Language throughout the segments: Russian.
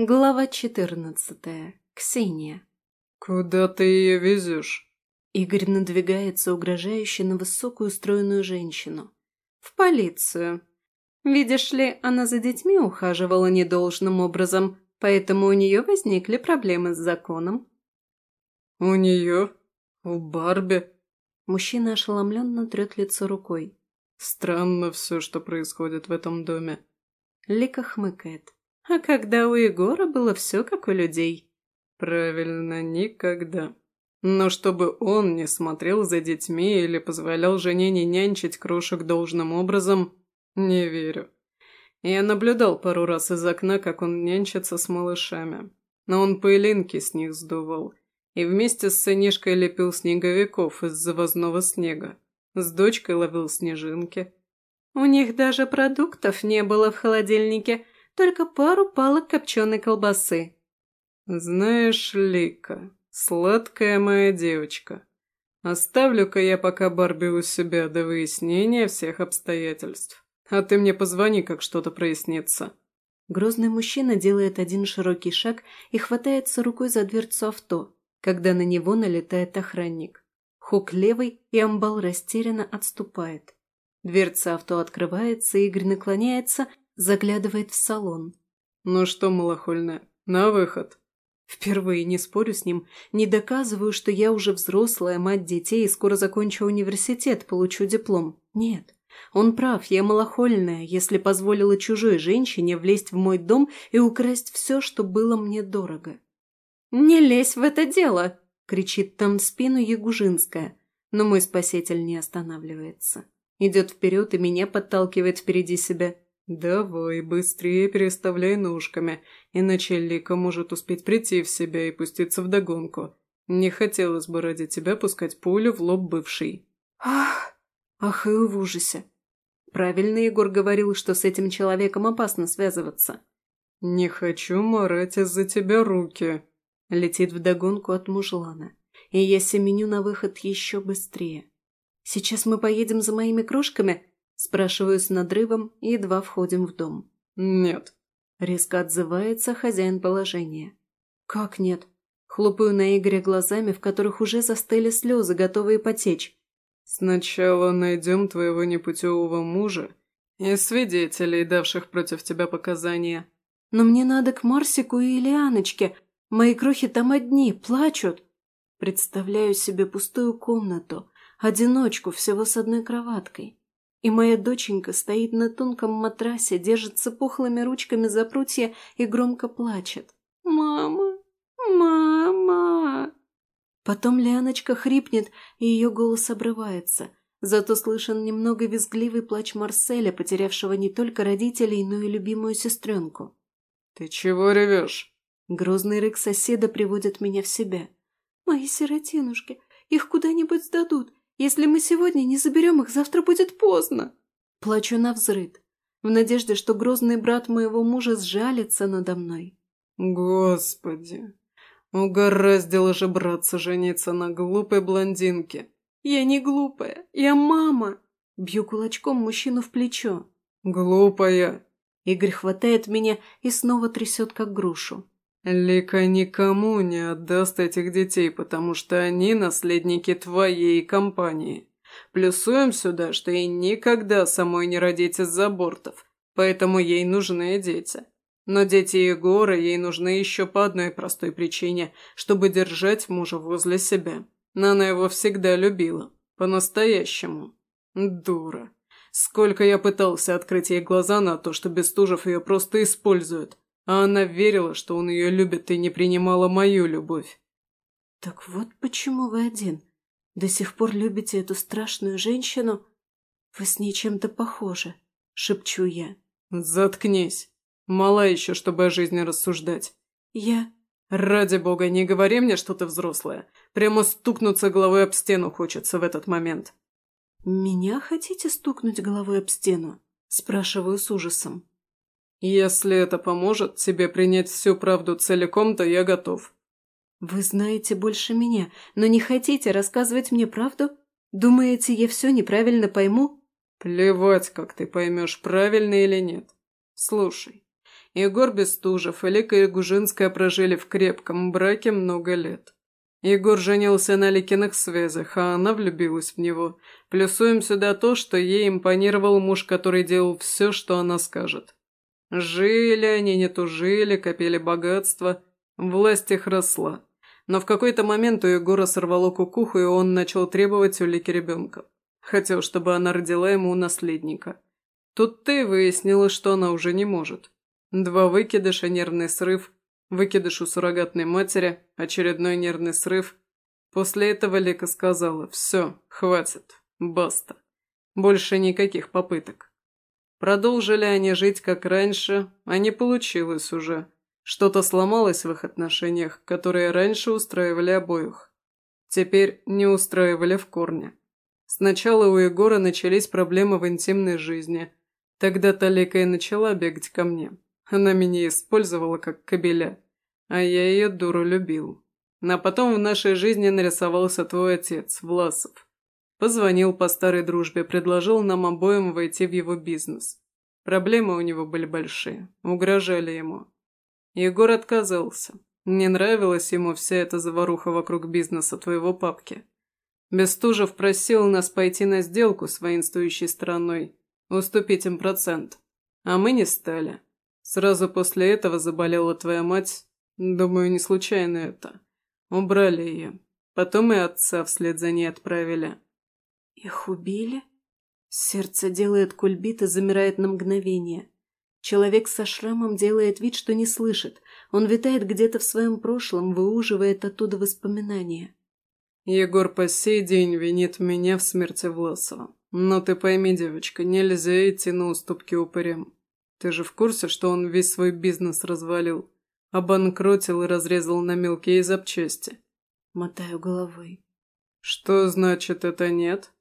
Глава четырнадцатая. Ксения. «Куда ты ее везешь?» Игорь надвигается угрожающе на высокую стройную женщину. «В полицию. Видишь ли, она за детьми ухаживала недолжным образом, поэтому у нее возникли проблемы с законом». «У нее? У Барби?» Мужчина ошеломленно трет лицо рукой. «Странно все, что происходит в этом доме». Лика хмыкает. А когда у Егора было все как у людей. Правильно, никогда. Но чтобы он не смотрел за детьми или позволял жене не нянчить крошек должным образом, не верю. Я наблюдал пару раз из окна, как он нянчится с малышами. Но он пылинки с них сдувал. И вместе с сынишкой лепил снеговиков из завозного снега. С дочкой ловил снежинки. У них даже продуктов не было в холодильнике – только пару палок копченой колбасы. «Знаешь, Лика, сладкая моя девочка, оставлю-ка я пока Барби у себя до выяснения всех обстоятельств. А ты мне позвони, как что-то прояснится». Грозный мужчина делает один широкий шаг и хватается рукой за дверцу авто, когда на него налетает охранник. Хук левый, и амбал растерянно отступает. Дверца авто открывается, Игорь наклоняется Заглядывает в салон. «Ну что, малохольная, на выход!» Впервые не спорю с ним, не доказываю, что я уже взрослая, мать детей и скоро закончу университет, получу диплом. Нет. Он прав, я малохольная, если позволила чужой женщине влезть в мой дом и украсть все, что было мне дорого. «Не лезь в это дело!» – кричит там в спину Ягужинская, но мой спаситель не останавливается. Идет вперед и меня подталкивает впереди себя. «Давай, быстрее переставляй ножками, иначе Лика может успеть прийти в себя и пуститься в догонку. Не хотелось бы ради тебя пускать пулю в лоб бывший». «Ах!» Ах, и в ужасе. Правильно Егор говорил, что с этим человеком опасно связываться. «Не хочу морать из-за тебя руки», — летит вдогонку от мужлана. И я семеню на выход еще быстрее. «Сейчас мы поедем за моими крошками?» Спрашиваю с надрывом и едва входим в дом. «Нет». Резко отзывается хозяин положения. «Как нет?» Хлопаю на Игоря глазами, в которых уже застыли слезы, готовые потечь. «Сначала найдем твоего непутевого мужа и свидетелей, давших против тебя показания». «Но мне надо к Марсику и Ильяночке. Мои крохи там одни, плачут». Представляю себе пустую комнату, одиночку всего с одной кроваткой. И моя доченька стоит на тонком матрасе, держится пухлыми ручками за прутья и громко плачет. «Мама! Мама!» Потом Лианочка хрипнет, и ее голос обрывается. Зато слышен немного визгливый плач Марселя, потерявшего не только родителей, но и любимую сестренку. «Ты чего ревешь?» Грозный рык соседа приводит меня в себя. «Мои сиротинушки, их куда-нибудь сдадут. Если мы сегодня не заберем их, завтра будет поздно. Плачу на взрыд, в надежде, что грозный брат моего мужа сжалится надо мной. Господи, угораздило же браться жениться на глупой блондинке. Я не глупая, я мама. Бью кулачком мужчину в плечо. Глупая. Игорь хватает меня и снова трясет, как грушу. Лика никому не отдаст этих детей, потому что они наследники твоей компании. Плюсуем сюда, что ей никогда самой не родить из-за абортов, поэтому ей нужны дети. Но дети Егора ей нужны еще по одной простой причине, чтобы держать мужа возле себя. Но она его всегда любила. По-настоящему. Дура. Сколько я пытался открыть ей глаза на то, что Бестужев ее просто использует. А она верила, что он ее любит и не принимала мою любовь. «Так вот почему вы один. До сих пор любите эту страшную женщину? Вы с ней чем-то похожи», — шепчу я. «Заткнись. Мала еще, чтобы о жизни рассуждать». «Я...» «Ради бога, не говори мне, что ты взрослая. Прямо стукнуться головой об стену хочется в этот момент». «Меня хотите стукнуть головой об стену?» – спрашиваю с ужасом. «Если это поможет тебе принять всю правду целиком, то я готов». «Вы знаете больше меня, но не хотите рассказывать мне правду? Думаете, я все неправильно пойму?» «Плевать, как ты поймешь, правильно или нет. Слушай, Егор Бестужев и Лика Ягужинская прожили в крепком браке много лет. Егор женился на Ликиных связях, а она влюбилась в него. Плюсуем сюда то, что ей импонировал муж, который делал все, что она скажет. Жили они, не тужили, копили богатство. Власть их росла. Но в какой-то момент у Егора сорвало кукуху, и он начал требовать у Лики ребенка. Хотел, чтобы она родила ему наследника. Тут ты выяснила, что она уже не может. Два выкидыша, нервный срыв, выкидыш у суррогатной матери, очередной нервный срыв. После этого Лика сказала «Все, хватит, баста. Больше никаких попыток». Продолжили они жить как раньше, а не получилось уже. Что-то сломалось в их отношениях, которые раньше устраивали обоих. Теперь не устраивали в корне. Сначала у Егора начались проблемы в интимной жизни. Тогда-то Лика и начала бегать ко мне. Она меня использовала как кобеля, а я ее дуру любил. А потом в нашей жизни нарисовался твой отец, Власов. Позвонил по старой дружбе, предложил нам обоим войти в его бизнес. Проблемы у него были большие, угрожали ему. Егор отказался. Не нравилась ему вся эта заваруха вокруг бизнеса твоего папки. Бестужев просил нас пойти на сделку с воинствующей страной, уступить им процент. А мы не стали. Сразу после этого заболела твоя мать. Думаю, не случайно это. Убрали ее. Потом и отца вслед за ней отправили. Их убили? Сердце делает кульбит и замирает на мгновение. Человек со шрамом делает вид, что не слышит. Он витает где-то в своем прошлом, выуживает оттуда воспоминания. Егор по сей день винит меня в смерти Власова. Но ты пойми, девочка, нельзя идти на уступки упырям. Ты же в курсе, что он весь свой бизнес развалил? Обанкротил и разрезал на мелкие запчасти. Мотаю головой. Что значит это нет?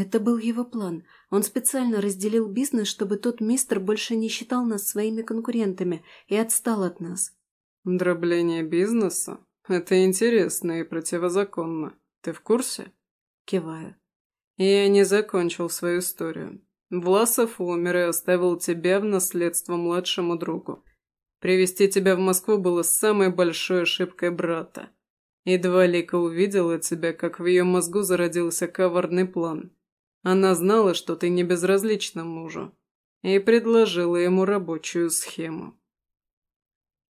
Это был его план. Он специально разделил бизнес, чтобы тот мистер больше не считал нас своими конкурентами и отстал от нас. Дробление бизнеса? Это интересно и противозаконно. Ты в курсе? Киваю. Я не закончил свою историю. Власов умер и оставил тебя в наследство младшему другу. Привести тебя в Москву было самой большой ошибкой брата. Едва Лика увидела тебя, как в ее мозгу зародился коварный план. Она знала, что ты не безразлична мужу, и предложила ему рабочую схему.